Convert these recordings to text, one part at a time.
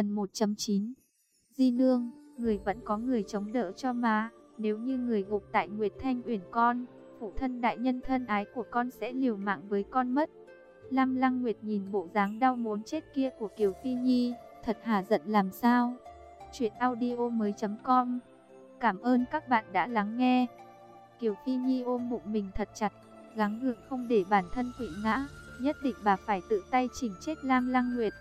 Phần 1.9 Di Nương, người vẫn có người chống đỡ cho mà, nếu như người gục tại Nguyệt Thanh Uyển con, phụ thân đại nhân thân ái của con sẽ liều mạng với con mất. Lam Lăng Nguyệt nhìn bộ dáng đau muốn chết kia của Kiều Phi Nhi, thật hà giận làm sao. Chuyện audio mới com Cảm ơn các bạn đã lắng nghe. Kiều Phi Nhi ôm bụng mình thật chặt, gắng gượng không để bản thân quỵ ngã, nhất định bà phải tự tay chỉnh chết Lam Lăng Nguyệt.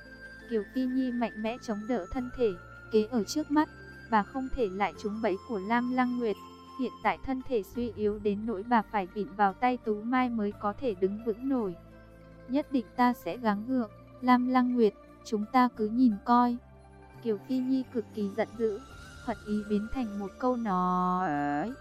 Kiều Phi Nhi mạnh mẽ chống đỡ thân thể, kế ở trước mắt, bà không thể lại trúng bẫy của Lam Lăng Nguyệt. Hiện tại thân thể suy yếu đến nỗi bà phải vịn vào tay Tú Mai mới có thể đứng vững nổi. Nhất định ta sẽ gắng gượng, Lam Lăng Nguyệt, chúng ta cứ nhìn coi. Kiều Phi Nhi cực kỳ giận dữ, thuật ý biến thành một câu nói.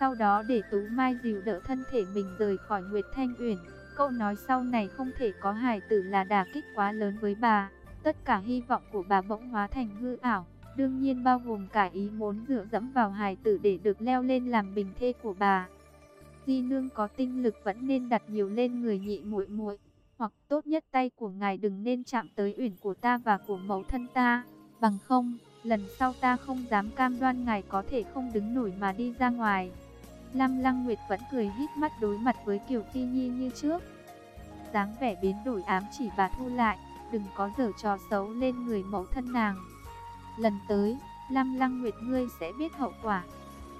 Sau đó để Tú Mai dìu đỡ thân thể mình rời khỏi Nguyệt Thanh Uyển. Câu nói sau này không thể có hài tử là đả kích quá lớn với bà. Tất cả hy vọng của bà bỗng hóa thành hư ảo. Đương nhiên bao gồm cả ý muốn dựa dẫm vào hài tử để được leo lên làm bình thê của bà. Di nương có tinh lực vẫn nên đặt nhiều lên người nhị muội muội, hoặc tốt nhất tay của ngài đừng nên chạm tới uyển của ta và của mẫu thân ta, bằng không, lần sau ta không dám cam đoan ngài có thể không đứng nổi mà đi ra ngoài. Lam Lăng Nguyệt vẫn cười hít mắt đối mặt với Kiều Phi Nhi như trước. dáng vẻ biến đổi ám chỉ bà thu lại, đừng có dở trò xấu lên người mẫu thân nàng. Lần tới, Lam Lăng Nguyệt ngươi sẽ biết hậu quả.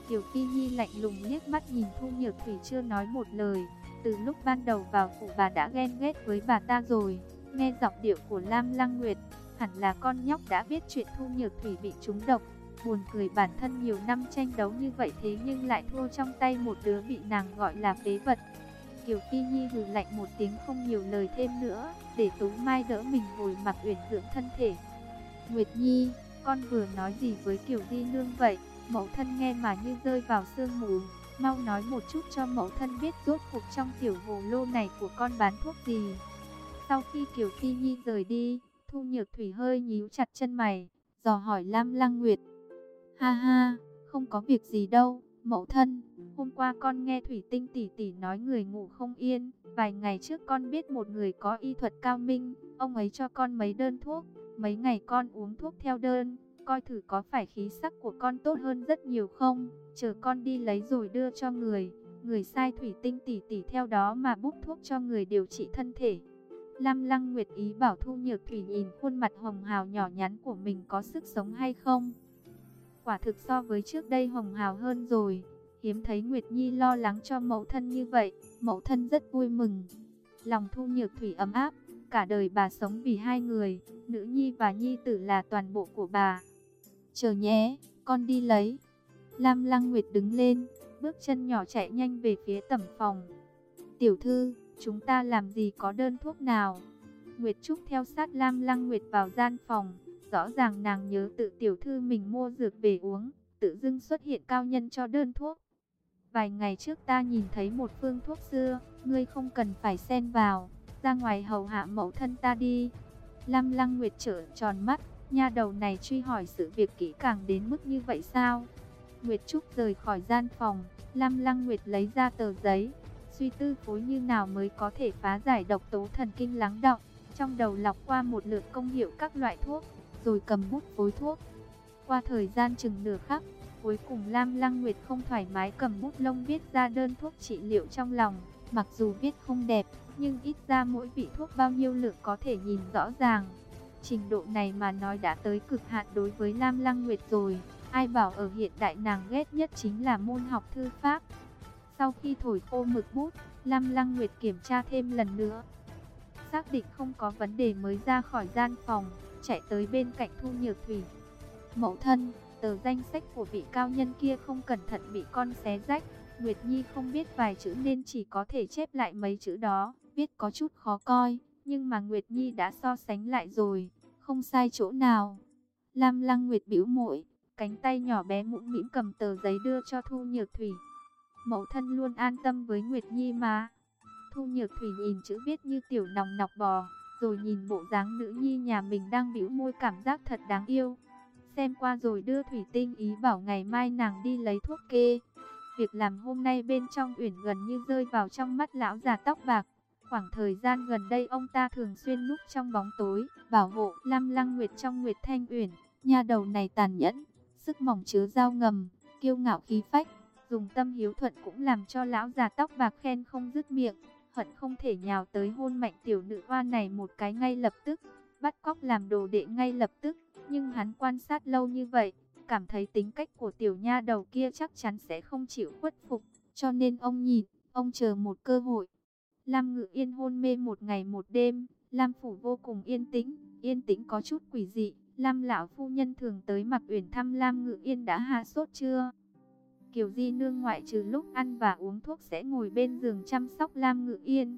Kiều Phi Nhi lạnh lùng liếc mắt nhìn Thu Nhược Thủy chưa nói một lời. Từ lúc ban đầu vào phủ bà đã ghen ghét với bà ta rồi. Nghe giọng điệu của Lam Lăng Nguyệt, hẳn là con nhóc đã biết chuyện Thu Nhược Thủy bị trúng độc. Buồn cười bản thân nhiều năm tranh đấu như vậy thế nhưng lại thua trong tay một đứa bị nàng gọi là phế vật. Kiều Phi Nhi hừ lạnh một tiếng không nhiều lời thêm nữa, để Tú Mai đỡ mình ngồi mặc uyển dưỡng thân thể. Nguyệt Nhi, con vừa nói gì với Kiều Di Nương vậy? Mẫu thân nghe mà như rơi vào sương mù. Mau nói một chút cho mẫu thân biết rốt cuộc trong tiểu hồ lô này của con bán thuốc gì. Sau khi Kiều Phi Nhi rời đi, Thu Nhược Thủy hơi nhíu chặt chân mày, dò hỏi Lam Lăng Nguyệt. Ha ha, không có việc gì đâu, mẫu thân. Hôm qua con nghe Thủy Tinh tỷ tỷ nói người ngủ không yên. Vài ngày trước con biết một người có y thuật cao minh, ông ấy cho con mấy đơn thuốc. Mấy ngày con uống thuốc theo đơn, coi thử có phải khí sắc của con tốt hơn rất nhiều không. Chờ con đi lấy rồi đưa cho người. Người sai Thủy Tinh tỷ tỷ theo đó mà bút thuốc cho người điều trị thân thể. Lam Lăng Nguyệt ý bảo Thu Nhược Thủy nhìn khuôn mặt hồng hào nhỏ nhắn của mình có sức sống hay không. Quả thực so với trước đây hồng hào hơn rồi. Hiếm thấy Nguyệt Nhi lo lắng cho mẫu thân như vậy, mẫu thân rất vui mừng. Lòng Thu Nhược Thủy ấm áp, cả đời bà sống vì hai người, nữ nhi và nhi tử là toàn bộ của bà. Chờ nhé, con đi lấy. Lam Lăng Nguyệt đứng lên, bước chân nhỏ chạy nhanh về phía tẩm phòng. Tiểu thư, chúng ta làm gì có đơn thuốc nào? Nguyệt Trúc theo sát Lam Lăng Nguyệt vào gian phòng, rõ ràng nàng nhớ tự tiểu thư mình mua dược về uống, tự dưng xuất hiện cao nhân cho đơn thuốc. Vài ngày trước ta nhìn thấy một phương thuốc xưa, ngươi không cần phải xen vào, ra ngoài hầu hạ mẫu thân ta đi. Lam Lăng Nguyệt trở tròn mắt, nha đầu này truy hỏi sự việc kỹ càng đến mức như vậy sao? Nguyệt Trúc rời khỏi gian phòng, Lam Lăng Nguyệt lấy ra tờ giấy, suy tư phối như nào mới có thể phá giải độc tố thần kinh lắng động. Trong đầu lọc qua một lượt công hiệu các loại thuốc, rồi cầm bút phối thuốc. Qua thời gian chừng nửa khắc, cuối cùng Lam Lăng Nguyệt không thoải mái cầm bút lông viết ra đơn thuốc trị liệu trong lòng. Mặc dù viết không đẹp, nhưng ít ra mỗi vị thuốc bao nhiêu lượng có thể nhìn rõ ràng. Trình độ này mà nói đã tới cực hạn đối với Lam Lăng Nguyệt rồi. Ai bảo ở hiện đại nàng ghét nhất chính là môn học thư pháp. Sau khi thổi khô mực bút, Lam Lăng Nguyệt kiểm tra thêm lần nữa. Xác định không có vấn đề mới ra khỏi gian phòng, chạy tới bên cạnh Thu Nhược Thủy. Mẫu thân, tờ danh sách của vị cao nhân kia không cẩn thận bị con xé rách. Nguyệt Nhi không biết vài chữ nên chỉ có thể chép lại mấy chữ đó, viết có chút khó coi, nhưng mà Nguyệt Nhi đã so sánh lại rồi, không sai chỗ nào. Lam Lăng Nguyệt bĩu môi, cánh tay nhỏ bé mũm mĩm cầm tờ giấy đưa cho Thu Nhược Thủy. Mẫu thân luôn an tâm với Nguyệt Nhi mà. Thu Nhược Thủy nhìn chữ viết như tiểu nòng nọc bò, rồi nhìn bộ dáng nữ nhi nhà mình đang bĩu môi cảm giác thật đáng yêu. Xem qua rồi đưa Thủy Tinh ý bảo ngày mai nàng đi lấy thuốc kê. Việc làm hôm nay bên trong uyển gần như rơi vào trong mắt lão già tóc bạc. Khoảng thời gian gần đây ông ta thường xuyên núp trong bóng tối, bảo hộ Lam Lăng Nguyệt trong Nguyệt Thanh Uyển. Nhà đầu này tàn nhẫn, sức mỏng chứa dao ngầm, kiêu ngạo khí phách, dùng tâm hiếu thuận cũng làm cho lão già tóc bạc khen không dứt miệng, hận không thể nhào tới hôn mạnh tiểu nữ hoa này một cái ngay lập tức, bắt cóc làm đồ đệ ngay lập tức, nhưng hắn quan sát lâu như vậy, cảm thấy tính cách của tiểu nha đầu kia chắc chắn sẽ không chịu khuất phục, cho nên ông nhìn, ông chờ một cơ hội. Lam Ngự Yên hôn mê một ngày một đêm, Lam phủ vô cùng yên tĩnh, yên tĩnh có chút quỷ dị. Lam lão phu nhân thường tới Mặc Uyển thăm Lam Ngự Yên đã hạ sốt chưa? Kiều Di nương ngoại trừ lúc ăn và uống thuốc sẽ ngồi bên giường chăm sóc Lam Ngự Yên.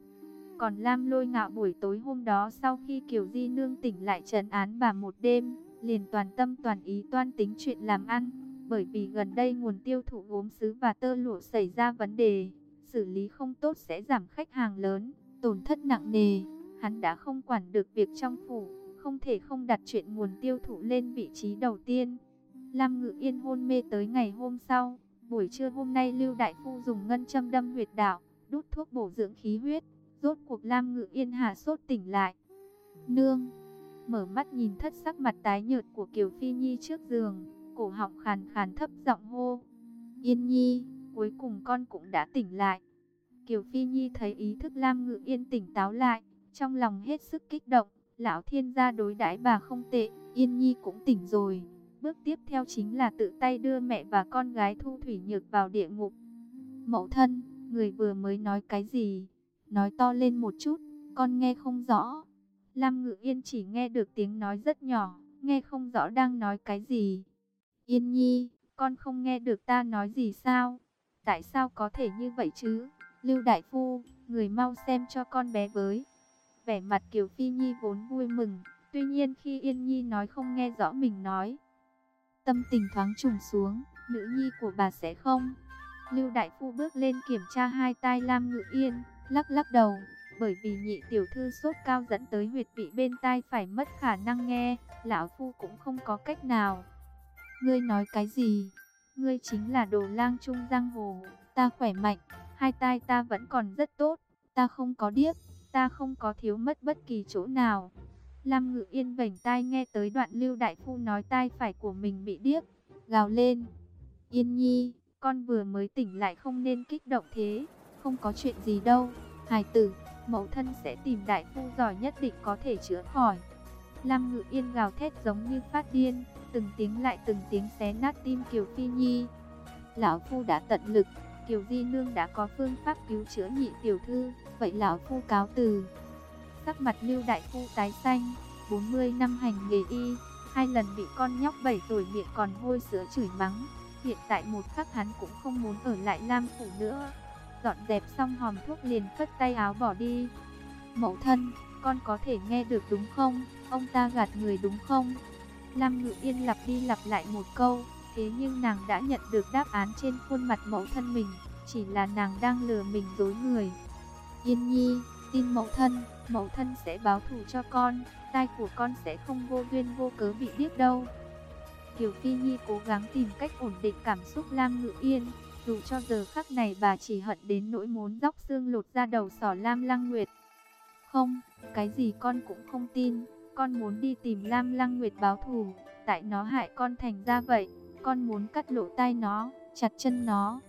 Còn Lam Lôi Ngạo buổi tối hôm đó sau khi Kiều Di nương tỉnh lại trấn án bà một đêm, liền toàn tâm toàn ý toan tính chuyện làm ăn, bởi vì gần đây nguồn tiêu thụ gốm sứ và tơ lụa xảy ra vấn đề, xử lý không tốt sẽ giảm khách hàng lớn, tổn thất nặng nề, hắn đã không quản được việc trong phủ, không thể không đặt chuyện nguồn tiêu thụ lên vị trí đầu tiên. Lam Ngự Yên hôn mê tới ngày hôm sau, buổi trưa hôm nay Lưu Đại Phu dùng ngân châm đâm huyệt đạo, đút thuốc bổ dưỡng khí huyết, rốt cuộc Lam Ngự Yên hạ sốt tỉnh lại. Nương, mở mắt nhìn thất sắc mặt tái nhợt của Kiều Phi Nhi trước giường, cổ họng khàn khàn thấp giọng hô. Yên Nhi, cuối cùng con cũng đã tỉnh lại. Kiều Phi Nhi thấy ý thức Lam Ngự Yên tỉnh táo lại, trong lòng hết sức kích động, lão thiên gia đối đãi bà không tệ, Yên Nhi cũng tỉnh rồi. Bước tiếp theo chính là tự tay đưa mẹ và con gái Thu Thủy Nhược vào địa ngục. Mẫu thân, người vừa mới nói cái gì? Nói to lên một chút, con nghe không rõ. Lam Ngự Yên chỉ nghe được tiếng nói rất nhỏ, nghe không rõ đang nói cái gì. Yên Nhi, con không nghe được ta nói gì sao? Tại sao có thể như vậy chứ? Lưu Đại Phu, người mau xem cho con bé với. Vẻ mặt Kiều Phi Nhi vốn vui mừng, tuy nhiên khi Yên Nhi nói không nghe rõ mình nói. Tâm tình thoáng trùng xuống, nữ nhi của bà sẽ không. Lưu Đại Phu bước lên kiểm tra hai tai Lam Ngự Yên, lắc lắc đầu, bởi vì nhị tiểu thư sốt cao dẫn tới huyệt vị bên tai phải mất khả năng nghe, lão phu cũng không có cách nào. Ngươi nói cái gì? Ngươi chính là đồ lang trung giang hồ, ta khỏe mạnh, hai tai ta vẫn còn rất tốt, ta không có điếc, ta không có thiếu mất bất kỳ chỗ nào. Lam Ngự Yên vành tai nghe tới đoạn Lưu Đại Phu nói tai phải của mình bị điếc, gào lên. Yên Nhi, con vừa mới tỉnh lại không nên kích động thế, không có chuyện gì đâu, hài tử, mẫu thân sẽ tìm đại phu giỏi nhất định có thể chữa khỏi. Lam Ngự Yên gào thét giống như phát điên, từng tiếng lại từng tiếng xé nát tim Kiều Phi Nhi. Lão Phu đã tận lực, Kiều Di Nương đã có phương pháp cứu chữa nhị tiểu thư, vậy Lão Phu cáo từ. Sắc mặt Lưu Đại Phu tái xanh, 40 năm hành nghề y, hai lần bị con nhóc 7 tuổi miệng còn hôi sữa chửi mắng. Hiện tại một khắc hắn cũng không muốn ở lại Lam Phủ nữa. Dọn dẹp xong hòm thuốc liền phất tay áo bỏ đi. Mẫu thân, con có thể nghe được đúng không? Ông ta gạt người đúng không? Lam Ngự Yên lặp đi lặp lại một câu, thế nhưng nàng đã nhận được đáp án trên khuôn mặt mẫu thân mình, chỉ là nàng đang lừa mình dối người. Yên Nhi, tin mẫu thân, mẫu thân sẽ báo thù cho con, tai của con sẽ không vô duyên vô cớ bị điếc đâu. Kiều Phi Nhi cố gắng tìm cách ổn định cảm xúc Lam Ngự Yên, dù cho giờ khắc này bà chỉ hận đến nỗi muốn dốc xương lột ra đầu sỏ Lam Lăng Nguyệt. Không, cái gì con cũng không tin, con muốn đi tìm Lam Lăng Nguyệt báo thù, tại nó hại con thành ra vậy, con muốn cắt lỗ tai nó, chặt chân nó.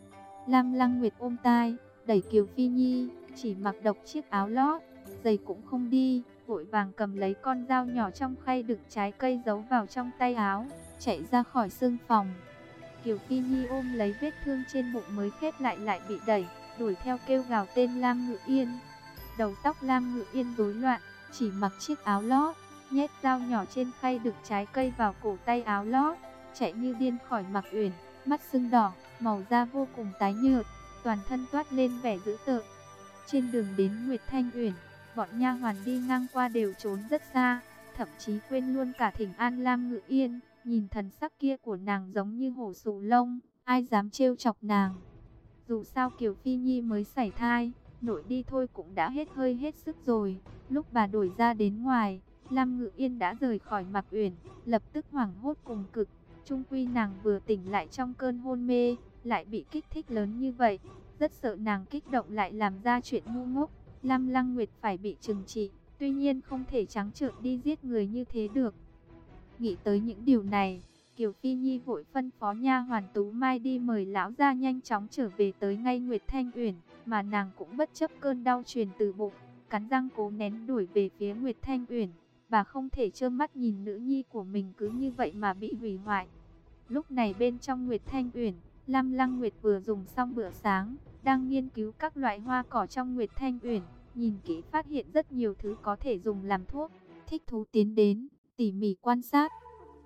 Lam Lăng Nguyệt ôm tai, đẩy Kiều Phi Nhi, chỉ mặc độc chiếc áo lót, giày cũng không đi, vội vàng cầm lấy con dao nhỏ trong khay đựng trái cây giấu vào trong tay áo, chạy ra khỏi sương phòng. Kiều Phi Nhi ôm lấy vết thương trên bụng mới khép lại lại bị đẩy, đuổi theo kêu gào tên Lam Ngự Yên. Đầu tóc Lam Ngự Yên rối loạn, chỉ mặc chiếc áo lót, nhét dao nhỏ trên khay đựng trái cây vào cổ tay áo lót, chạy như điên khỏi mặc uyển, mắt sưng đỏ, màu da vô cùng tái nhợt, toàn thân toát lên vẻ dữ tợn. Trên đường đến Nguyệt Thanh Uyển, bọn nha hoàn đi ngang qua đều trốn rất xa, thậm chí quên luôn cả Thỉnh An Lam Ngự Yên, nhìn thần sắc kia của nàng giống như hổ sù lông, ai dám trêu chọc nàng. Dù sao Kiều Phi Nhi mới sảy thai, nội đi thôi cũng đã hết hơi hết sức rồi, lúc bà đổi ra đến ngoài, Lam Ngự Yên đã rời khỏi Mạc Uyển, lập tức hoảng hốt cùng cực. Trung quy nàng vừa tỉnh lại trong cơn hôn mê, lại bị kích thích lớn như vậy, rất sợ nàng kích động lại làm ra chuyện ngu ngốc. Lam Lăng Nguyệt phải bị trừng trị, tuy nhiên không thể trắng trợn đi giết người như thế được. Nghĩ tới những điều này, Kiều Phi Nhi vội phân phó nha hoàn Tú Mai đi mời lão gia nhanh chóng trở về tới ngay Nguyệt Thanh Uyển, mà nàng cũng bất chấp cơn đau truyền từ bụng, cắn răng cố nén đuổi về phía Nguyệt Thanh Uyển, bà không thể trơ mắt nhìn nữ nhi của mình cứ như vậy mà bị hủy hoại. Lúc này bên trong Nguyệt Thanh Uyển, Lam Lăng Nguyệt vừa dùng xong bữa sáng, đang nghiên cứu các loại hoa cỏ trong Nguyệt Thanh Uyển, nhìn kỹ phát hiện rất nhiều thứ có thể dùng làm thuốc. Thích thú tiến đến, tỉ mỉ quan sát.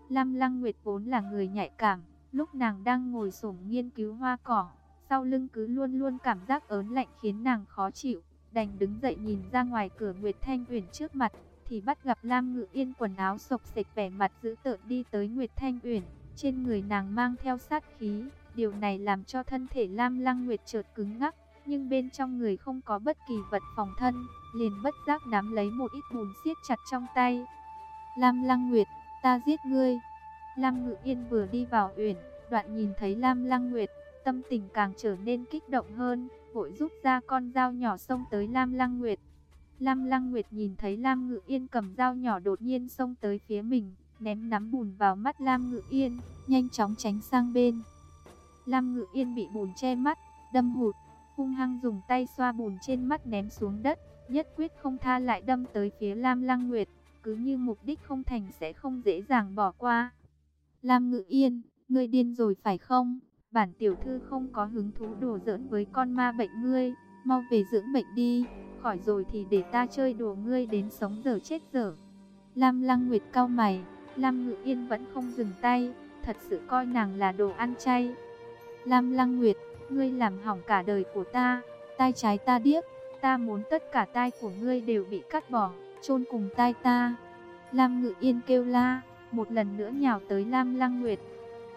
Lam Lăng Nguyệt vốn là người nhạy cảm, lúc nàng đang ngồi xổm nghiên cứu hoa cỏ, sau lưng cứ luôn luôn cảm giác ớn lạnh khiến nàng khó chịu, đành đứng dậy nhìn ra ngoài cửa Nguyệt Thanh Uyển trước mặt, thì bắt gặp Lam Ngự Yên quần áo sộc sạch vẻ mặt dữ tợn đi tới Nguyệt Thanh Uyển, trên người nàng mang theo sát khí, điều này làm cho thân thể Lam Lăng Nguyệt chợt cứng ngắc, nhưng bên trong người không có bất kỳ vật phòng thân, liền bất giác nắm lấy một ít bùn siết chặt trong tay. Lam Lăng Nguyệt, ta giết ngươi. Lam Ngự Yên vừa đi vào uyển, đoạn nhìn thấy Lam Lăng Nguyệt, tâm tình càng trở nên kích động hơn, vội rút ra con dao nhỏ xông tới Lam Lăng Nguyệt. Lam Lăng Nguyệt nhìn thấy Lam Ngự Yên cầm dao nhỏ đột nhiên xông tới phía mình, ném nắm bùn vào mắt Lam Ngự Yên, nhanh chóng tránh sang bên. Lam Ngự Yên bị bùn che mắt, đâm hụt, hung hăng dùng tay xoa bùn trên mắt ném xuống đất, nhất quyết không tha lại đâm tới phía Lam Lăng Nguyệt, cứ như mục đích không thành sẽ không dễ dàng bỏ qua. Lam Ngự Yên, ngươi điên rồi phải không? Bản tiểu thư không có hứng thú đùa giỡn với con ma bệnh ngươi, mau về dưỡng bệnh đi, khỏi rồi thì để ta chơi đùa ngươi đến sống giờ chết giờ. Lam Lăng Nguyệt cao mày, Lam Ngự Yên vẫn không dừng tay, thật sự coi nàng là đồ ăn chay. Lam Lăng Nguyệt, ngươi làm hỏng cả đời của ta, tai trái ta điếc, ta muốn tất cả tai của ngươi đều bị cắt bỏ, chôn cùng tai ta. Lam Ngự Yên kêu la, một lần nữa nhào tới Lam Lăng Nguyệt.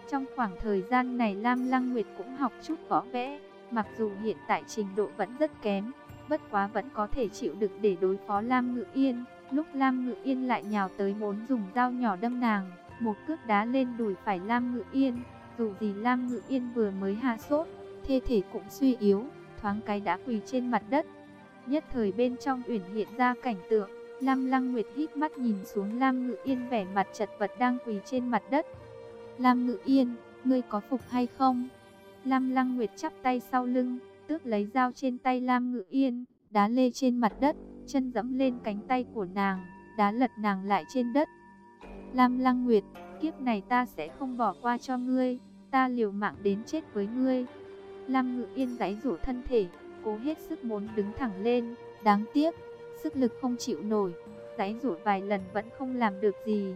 Trong khoảng thời gian này Lam Lăng Nguyệt cũng học chút võ vẽ, mặc dù hiện tại trình độ vẫn rất kém, bất quá vẫn có thể chịu được để đối phó Lam Ngự Yên. Lúc Lam Ngự Yên lại nhào tới muốn dùng dao nhỏ đâm nàng, một cước đá lên đùi phải Lam Ngự Yên. Dù gì Lam Ngự Yên vừa mới hạ sốt, thê thể cũng suy yếu, thoáng cái đã quỳ trên mặt đất. Nhất thời bên trong uyển hiện ra cảnh tượng, Lam Lăng Nguyệt hít mắt nhìn xuống Lam Ngự Yên vẻ mặt chật vật đang quỳ trên mặt đất. Lam Ngự Yên, ngươi có phục hay không? Lam Lăng Nguyệt chắp tay sau lưng, tước lấy dao trên tay Lam Ngự Yên, đá lê trên mặt đất, chân dẫm lên cánh tay của nàng, đá lật nàng lại trên đất. Lam Lăng Nguyệt, kiếp này ta sẽ không bỏ qua cho ngươi, ta liều mạng đến chết với ngươi. Lam Ngự Yên giãy rủ thân thể, cố hết sức muốn đứng thẳng lên, đáng tiếc, sức lực không chịu nổi, giãy rủ vài lần vẫn không làm được gì.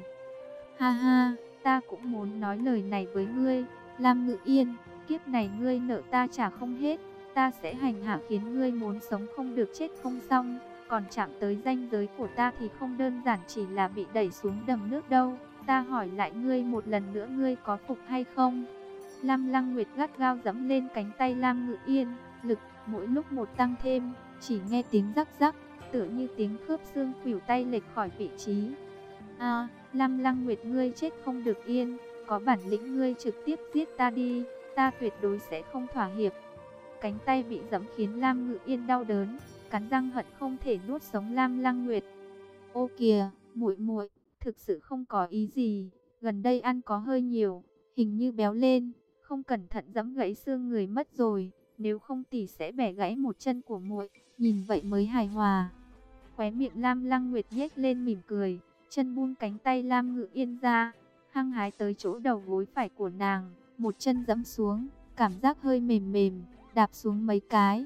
Ha ha, ta cũng muốn nói lời này với ngươi, Lam Ngự Yên, kiếp này ngươi nợ ta trả không hết, ta sẽ hành hạ khiến ngươi muốn sống không được chết không xong, còn chạm tới danh giới của ta thì không đơn giản chỉ là bị đẩy xuống đầm nước đâu. Ta hỏi lại ngươi một lần nữa ngươi có phục hay không? Lam Lăng Nguyệt gắt gao dẫm lên cánh tay Lam Ngự Yên, lực mỗi lúc một tăng thêm, chỉ nghe tiếng rắc rắc, tựa như tiếng khớp xương khuỷu tay lệch khỏi vị trí. A, Lam Lăng Nguyệt ngươi chết không được yên, có bản lĩnh ngươi trực tiếp giết ta đi, ta tuyệt đối sẽ không thỏa hiệp. Cánh tay bị giẫm khiến Lam Ngự Yên đau đớn, cắn răng hận không thể nuốt sống Lam Lăng Nguyệt. Ô kìa, muội muội, thực sự không có ý gì, gần đây ăn có hơi nhiều, hình như béo lên, không cẩn thận giẫm gãy xương người mất rồi, nếu không tỷ sẽ bẻ gãy một chân của muội, nhìn vậy mới hài hòa. Khóe miệng Lam Lăng Nguyệt nhếch lên mỉm cười, chân buông cánh tay Lam Ngự Yên ra, hăng hái tới chỗ đầu gối phải của nàng, một chân giẫm xuống, cảm giác hơi mềm mềm, đạp xuống mấy cái.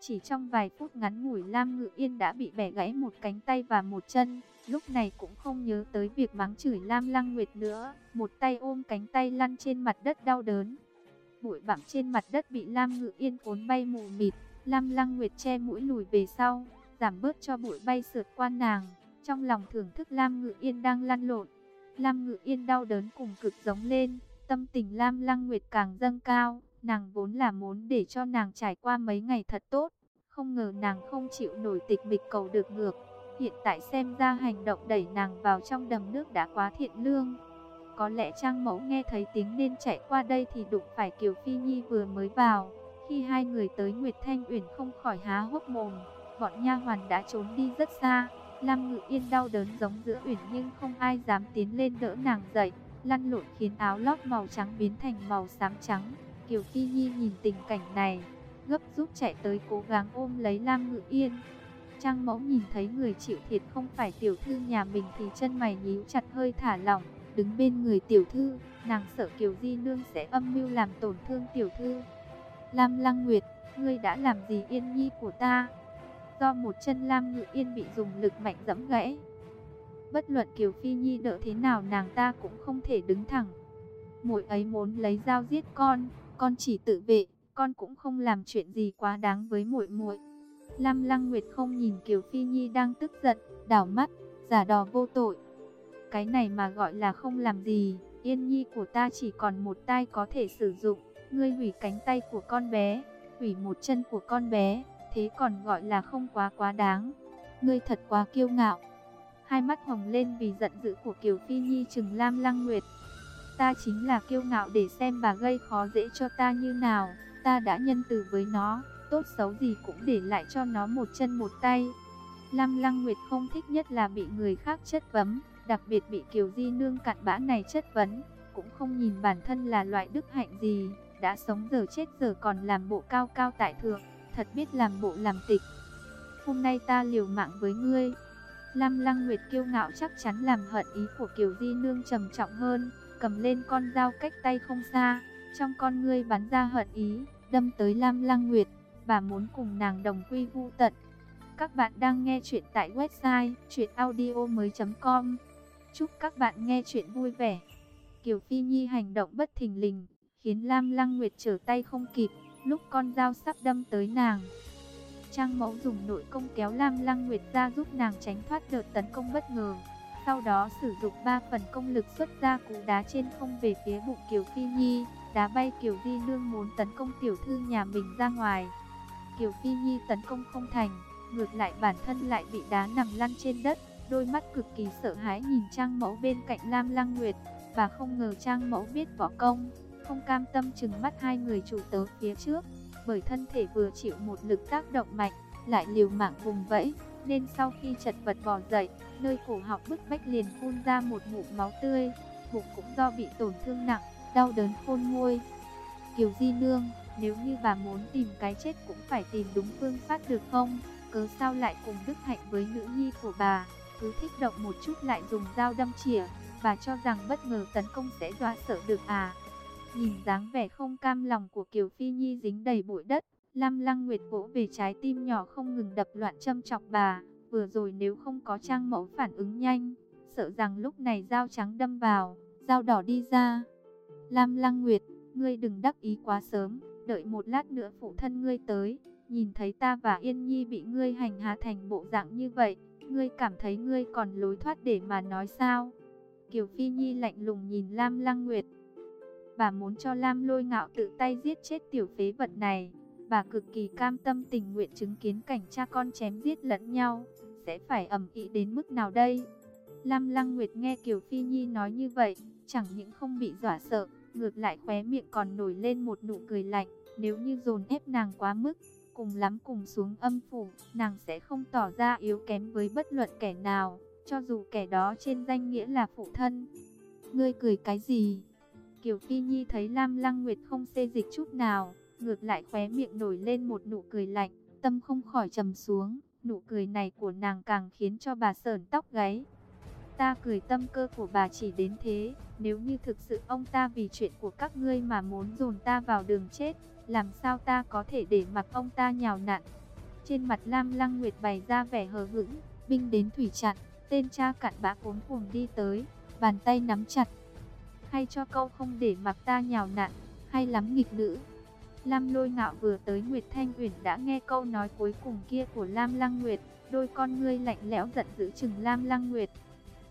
Chỉ trong vài phút ngắn ngủi Lam Ngự Yên đã bị bẻ gãy một cánh tay và một chân, lúc này cũng không nhớ tới việc mắng chửi Lam Lăng Nguyệt nữa, một tay ôm cánh tay lăn trên mặt đất đau đớn. Bụi bặm trên mặt đất bị Lam Ngự Yên cuốn bay mù mịt, Lam Lăng Nguyệt che mũi lùi về sau, giảm bớt cho bụi bay sượt qua nàng, trong lòng thưởng thức Lam Ngự Yên đang lăn lộn. Lam Ngự Yên đau đớn cùng cực giống lên, tâm tình Lam Lăng Nguyệt càng dâng cao, nàng vốn là muốn để cho nàng trải qua mấy ngày thật tốt, không ngờ nàng không chịu nổi tịch mịch cầu được ngược. Hiện tại xem ra hành động đẩy nàng vào trong đầm nước đã quá thiện lương. Có lẽ Trang Mẫu nghe thấy tiếng nên chạy qua đây thì đụng phải Kiều Phi Nhi vừa mới vào. Khi hai người tới Nguyệt Thanh Uyển không khỏi há hốc mồm, bọn nha hoàn đã trốn đi rất xa. Lam Ngự Yên đau đớn giống giữa uyển nhưng không ai dám tiến lên đỡ nàng dậy, lăn lộn khiến áo lót màu trắng biến thành màu xám trắng. Kiều Phi Nhi nhìn tình cảnh này, gấp rút chạy tới cố gắng ôm lấy Lam Ngự Yên. Trang mẫu nhìn thấy người chịu thiệt không phải tiểu thư nhà mình thì chân mày nhíu chặt hơi thả lỏng, đứng bên người tiểu thư, nàng sợ Kiều Di Nương sẽ âm mưu làm tổn thương tiểu thư. Lam Lăng Nguyệt, ngươi đã làm gì Yên Nhi của ta? Do một chân Lam Ngự Yên bị dùng lực mạnh dẫm gãy. Bất luận Kiều Phi Nhi đỡ thế nào nàng ta cũng không thể đứng thẳng. Muội ấy muốn lấy dao giết con, con chỉ tự vệ, con cũng không làm chuyện gì quá đáng với muội muội. Lam Lăng Nguyệt không nhìn Kiều Phi Nhi đang tức giận, đảo mắt, giả đò vô tội. Cái này mà gọi là không làm gì, Yên Nhi của ta chỉ còn một tay có thể sử dụng, ngươi hủy cánh tay của con bé, hủy một chân của con bé, thế còn gọi là không quá quá đáng. Ngươi thật quá kiêu ngạo. Hai mắt hồng lên vì giận dữ của Kiều Phi Nhi trừng Lam Lăng Nguyệt. Ta chính là kiêu ngạo để xem bà gây khó dễ cho ta như nào, ta đã nhân từ với nó, tốt xấu gì cũng để lại cho nó một chân một tay. Lam Lăng Nguyệt không thích nhất là bị người khác chất vấn, đặc biệt bị Kiều Di Nương cặn bã này chất vấn, cũng không nhìn bản thân là loại đức hạnh gì, đã sống giờ chết giờ còn làm bộ cao cao tại thượng, thật biết làm bộ làm tịch. Hôm nay ta liều mạng với ngươi. Lam Lăng Nguyệt kiêu ngạo chắc chắn làm hận ý của Kiều Di Nương trầm trọng hơn, cầm lên con dao cách tay không xa, trong con ngươi bắn ra hận ý, đâm tới Lam Lăng Nguyệt, bà muốn cùng nàng đồng quy vu tận. Các bạn đang nghe chuyện tại website chuyenaudio.com Chúc các bạn nghe chuyện vui vẻ. Kiều Phi Nhi hành động bất thình lình, khiến Lam Lăng Nguyệt trở tay không kịp, lúc con dao sắp đâm tới nàng. Trang mẫu dùng nội công kéo Lam Lăng Nguyệt ra giúp nàng tránh thoát đợt tấn công bất ngờ. Sau đó sử dụng 3 phần công lực xuất ra cú đá trên không về phía bụng Kiều Phi Nhi, đá bay Kiều Di Nương muốn tấn công tiểu thư nhà mình ra ngoài. Kiều Phi Nhi tấn công không thành, ngược lại bản thân lại bị đá nằm lăn trên đất, đôi mắt cực kỳ sợ hãi nhìn Trang Mẫu bên cạnh Lam Lăng Nguyệt, và không ngờ Trang Mẫu biết võ công, không cam tâm chừng mắt hai người chủ tớ phía trước, bởi thân thể vừa chịu một lực tác động mạnh, lại liều mạng vùng vẫy, nên sau khi chật vật bò dậy, nơi cổ họng bức bách liền phun ra một ngụm máu tươi, bụng cũng do bị tổn thương nặng, đau đớn khôn nguôi. Kiều Di Nương, nếu như bà muốn tìm cái chết cũng phải tìm đúng phương pháp được không? Cớ sao lại cùng Đức Hạnh với nữ nhi của bà, cứ thích động một chút lại dùng dao đâm chỉa, bà cho rằng bất ngờ tấn công sẽ dọa sợ được à? Nhìn dáng vẻ không cam lòng của Kiều Phi Nhi dính đầy bụi đất, Lam Lăng Nguyệt vỗ về trái tim nhỏ không ngừng đập loạn châm chọc bà, vừa rồi nếu không có trang mẫu phản ứng nhanh, sợ rằng lúc này dao trắng đâm vào, dao đỏ đi ra. Lam Lăng Nguyệt, ngươi đừng đắc ý quá sớm, đợi một lát nữa phụ thân ngươi tới, nhìn thấy ta và Yên Nhi bị ngươi hành hạ thành bộ dạng như vậy, ngươi cảm thấy ngươi còn lối thoát để mà nói sao? Kiều Phi Nhi lạnh lùng nhìn Lam Lăng Nguyệt. Bà muốn cho Lam lôi ngạo tự tay giết chết tiểu phế vật này. Bà cực kỳ cam tâm tình nguyện chứng kiến cảnh cha con chém giết lẫn nhau. Sẽ phải ẩm ý đến mức nào đây? Lam Lăng Nguyệt nghe Kiều Phi Nhi nói như vậy, chẳng những không bị dọa sợ, ngược lại khóe miệng còn nổi lên một nụ cười lạnh. Nếu như dồn ép nàng quá mức, cùng lắm cùng xuống âm phủ, nàng sẽ không tỏ ra yếu kém với bất luận kẻ nào, cho dù kẻ đó trên danh nghĩa là phụ thân. Ngươi cười cái gì? Kiều Phi Nhi thấy Lam Lăng Nguyệt không xê dịch chút nào, ngược lại khóe miệng nổi lên một nụ cười lạnh, tâm không khỏi trầm xuống, nụ cười này của nàng càng khiến cho bà sờn tóc gáy. Ta cười tâm cơ của bà chỉ đến thế, nếu như thực sự ông ta vì chuyện của các ngươi mà muốn dồn ta vào đường chết, làm sao ta có thể để mặc ông ta nhào nặn. Trên mặt Lam Lăng Nguyệt bày ra vẻ hờ hững, binh đến thủy chặn, tên cha cặn bã cuốn cuồng đi tới, bàn tay nắm chặt. Hay cho câu không để mặc ta nhào nặn, hay lắm nghịch nữ. Lam lôi ngạo vừa tới Nguyệt Thanh Uyển đã nghe câu nói cuối cùng kia của Lam Lăng Nguyệt, đôi con ngươi lạnh lẽo giận dữ chừng Lam Lăng Nguyệt.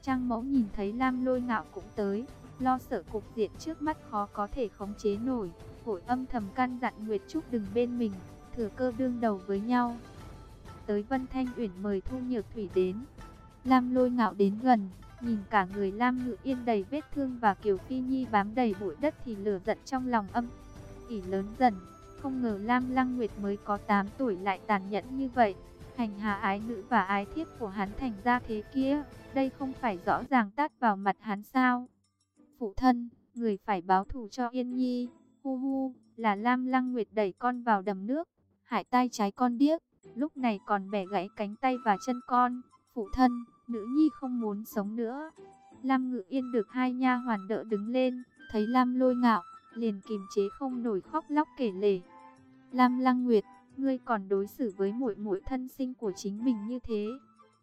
Trang mẫu nhìn thấy Lam lôi ngạo cũng tới, lo sợ cục diện trước mắt khó có thể khống chế nổi, vội âm thầm căn dặn Nguyệt Trúc đừng bên mình, thừa cơ đương đầu với nhau. Tới Vân Thanh Uyển mời Thu Nhược Thủy đến. Lam lôi ngạo đến gần, nhìn cả người Lam Ngự Yên đầy vết thương và Kiều Phi Nhi bám đầy bụi đất thì lửa giận trong lòng âm ỉ lớn dần. Không ngờ Lam Lăng Nguyệt mới có 8 tuổi lại tàn nhẫn như vậy. hành hạ ái nữ và ái thiếp của hắn thành ra thế kia, đây không phải rõ ràng tát vào mặt hắn sao? Phụ thân, người phải báo thù cho Yên Nhi, hu hu, là Lam Lăng Nguyệt đẩy con vào đầm nước, hại tay trái con điếc, lúc này còn bẻ gãy cánh tay và chân con, phụ thân, nữ nhi không muốn sống nữa. Lam Ngự Yên được hai nha hoàn đỡ đứng lên, thấy Lam lôi ngạo, liền kìm chế không nổi khóc lóc kể lể. Lam Lăng Nguyệt, ngươi còn đối xử với muội muội thân sinh của chính mình như thế.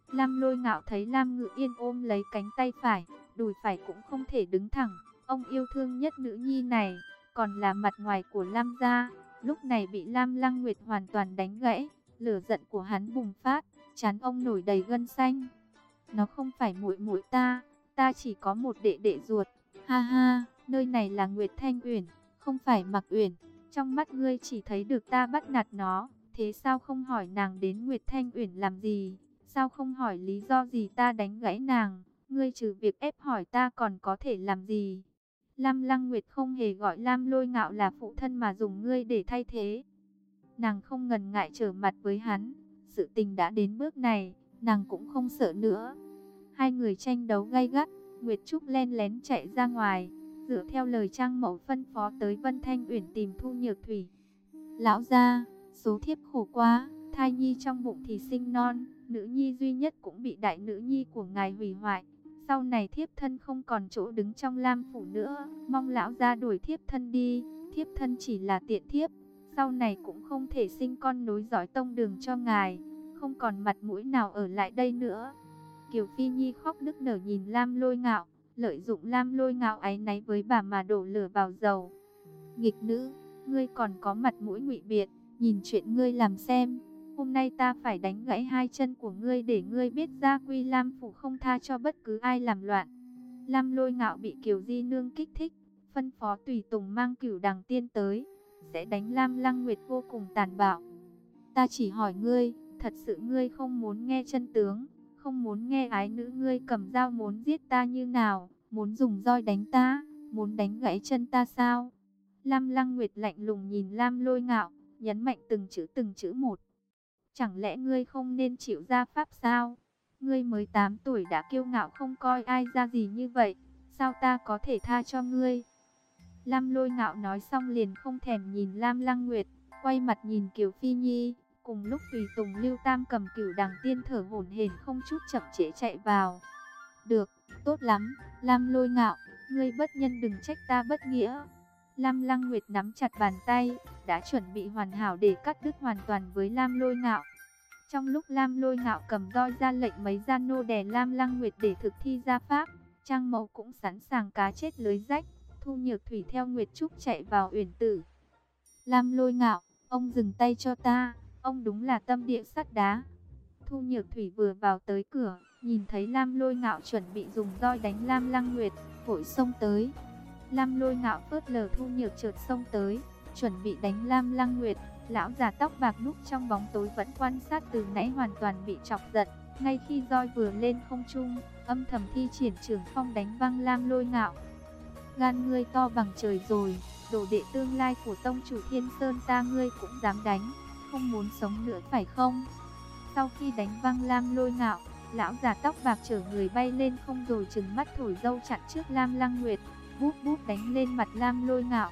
Lam lôi ngạo thấy Lam Ngự Yên ôm lấy cánh tay phải, đùi phải cũng không thể đứng thẳng. Ông yêu thương nhất nữ nhi này, còn là mặt ngoài của Lam gia. Lúc này bị Lam Lăng Nguyệt hoàn toàn đánh gãy, lửa giận của hắn bùng phát, chán ông nổi đầy gân xanh. Nó không phải muội muội ta, ta chỉ có một đệ đệ ruột. Ha ha, nơi này là Nguyệt Thanh Uyển, không phải Mặc Uyển. Trong mắt ngươi chỉ thấy được ta bắt nạt nó, thế sao không hỏi nàng đến Nguyệt Thanh Uyển làm gì? Sao không hỏi lý do gì ta đánh gãy nàng? Ngươi trừ việc ép hỏi ta còn có thể làm gì? Lam Lăng Nguyệt không hề gọi Lam Lôi Ngạo là phụ thân mà dùng ngươi để thay thế. Nàng không ngần ngại trở mặt với hắn, sự tình đã đến bước này, nàng cũng không sợ nữa. Hai người tranh đấu gay gắt, Nguyệt Trúc len lén chạy ra ngoài, dựa theo lời Trang Mẫu phân phó tới Vân Thanh Uyển tìm Thu Nhược Thủy. Lão gia, số thiếp khổ quá, thai nhi trong bụng thì sinh non, nữ nhi duy nhất cũng bị đại nữ nhi của ngài hủy hoại. Sau này thiếp thân không còn chỗ đứng trong lam phủ nữa, mong lão gia đuổi thiếp thân đi, thiếp thân chỉ là tiện thiếp, sau này cũng không thể sinh con nối dõi tông đường cho ngài, không còn mặt mũi nào ở lại đây nữa. Kiều Phi Nhi khóc nức nở nhìn Lam lôi ngạo, lợi dụng Lam lôi ngạo áy náy với bà mà đổ lửa vào dầu. Nghịch nữ, ngươi còn có mặt mũi ngụy biệt, nhìn chuyện ngươi làm xem. Hôm nay ta phải đánh gãy hai chân của ngươi để ngươi biết ra quy Lam phủ không tha cho bất cứ ai làm loạn. Lam lôi ngạo bị Kiều Di Nương kích thích, phân phó tùy tùng mang cửu đằng tiên tới, sẽ đánh Lam Lăng Nguyệt vô cùng tàn bạo. Ta chỉ hỏi ngươi, thật sự ngươi không muốn nghe chân tướng, không muốn nghe ái nữ ngươi cầm dao muốn giết ta như nào, muốn dùng roi đánh ta, muốn đánh gãy chân ta sao? Lam Lăng Nguyệt lạnh lùng nhìn Lam Lôi Ngạo, nhấn mạnh từng chữ từng chữ một. Chẳng lẽ ngươi không nên chịu ra pháp sao? Ngươi mới 8 tuổi đã kiêu ngạo không coi ai ra gì như vậy, sao ta có thể tha cho ngươi? Lam Lôi Ngạo nói xong liền không thèm nhìn Lam Lăng Nguyệt, quay mặt nhìn Kiều Phi Nhi. Cùng lúc tùy tùng Lưu Tam cầm cửu đằng tiên thở hổn hển không chút chậm trễ chạy vào. Được, tốt lắm, Lam lôi ngạo, ngươi bất nhân đừng trách ta bất nghĩa. Lam Lăng Nguyệt nắm chặt bàn tay, đã chuẩn bị hoàn hảo để cắt đứt hoàn toàn với Lam lôi ngạo. Trong lúc Lam lôi ngạo cầm roi ra lệnh mấy gia nô đè Lam Lăng Nguyệt để thực thi gia pháp, Trang Mẫu cũng sẵn sàng cá chết lưới rách, thu nhược thủy theo Nguyệt Trúc chạy vào uyển tử. Lam lôi ngạo, ông dừng tay cho ta. Ông đúng là tâm địa sắt đá. Thu Nhược Thủy vừa vào tới cửa, nhìn thấy Lam Lôi Ngạo chuẩn bị dùng roi đánh Lam Lăng Nguyệt, vội xông tới. Lam Lôi Ngạo phớt lờ Thu Nhược trượt xông tới, chuẩn bị đánh Lam Lăng Nguyệt. Lão già tóc bạc núp trong bóng tối vẫn quan sát từ nãy hoàn toàn bị chọc giận. Ngay khi roi vừa lên không trung, âm thầm thi triển trường phong đánh văng Lam Lôi Ngạo. Gan ngươi to bằng trời rồi, đồ đệ tương lai của tông chủ Thiên Sơn ta ngươi cũng dám đánh không muốn sống nữa phải không? Sau khi đánh văng Lam lôi ngạo, lão già tóc bạc chở người bay lên không rồi chừng mắt thổi dâu chặn trước Lam Lăng Nguyệt, bút bút đánh lên mặt Lam lôi ngạo.